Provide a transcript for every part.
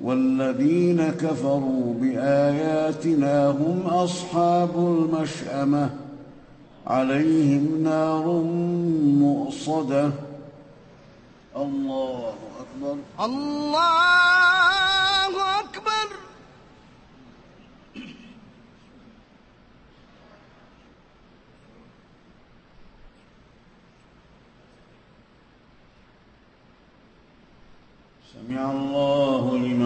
والذين كفروا بآياتنا هم أصحاب المشأمة. عليهم نار مؤصدة. الله أكبر. الله أكبر. سمع الله لمن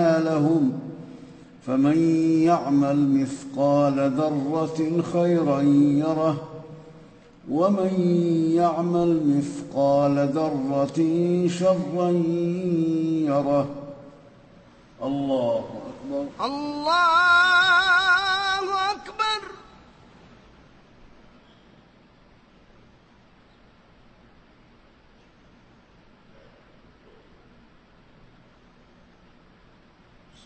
اعمالهم فمن يعمل مثقال ذرة خيرا يره ومن يعمل مثقال ذرة شرا يره الله أكبر. الله أكبر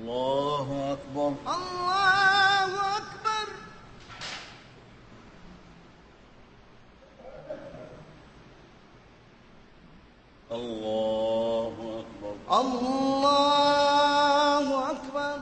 الله أكبر. الله أكبر الله أكبر الله أكبر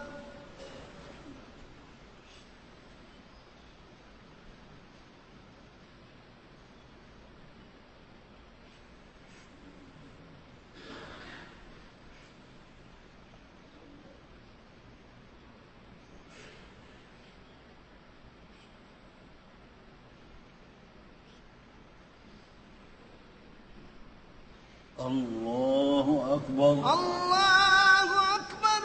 الله أكبر. الله أكبر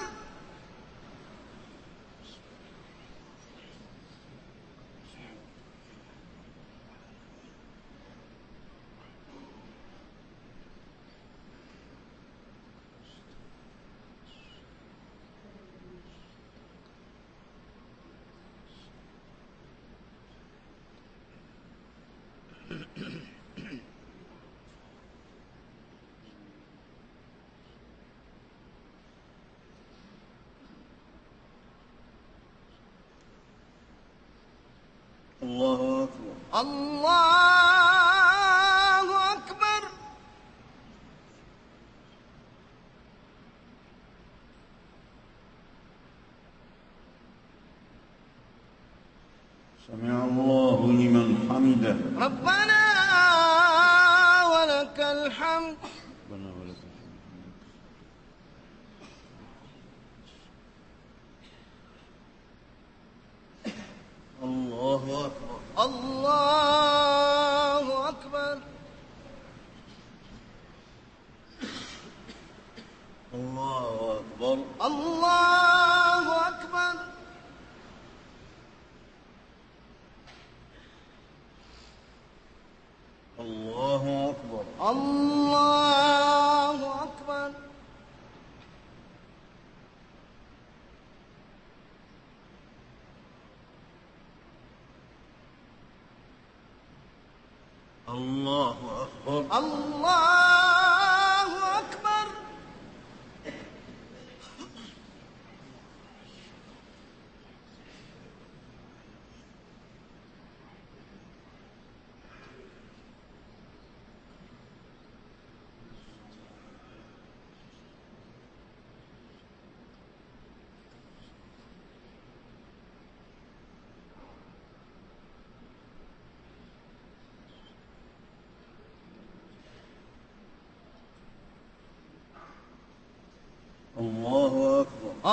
الله أكبر الله أكبر. سمع الله لمن حمده. ربنا ولك الحمد. ربنا ولك الحمد الله أكبر الله أكبر الله أكبر الله أكبر الله أكبر الله أكبر الله أكبر. الله أكبر الله أكبر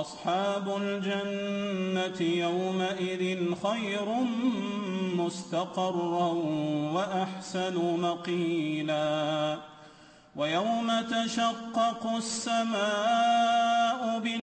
أصحاب الجنة يومئذ خير مستقرا وأحسن مقيلا. ويوم تشقق السماء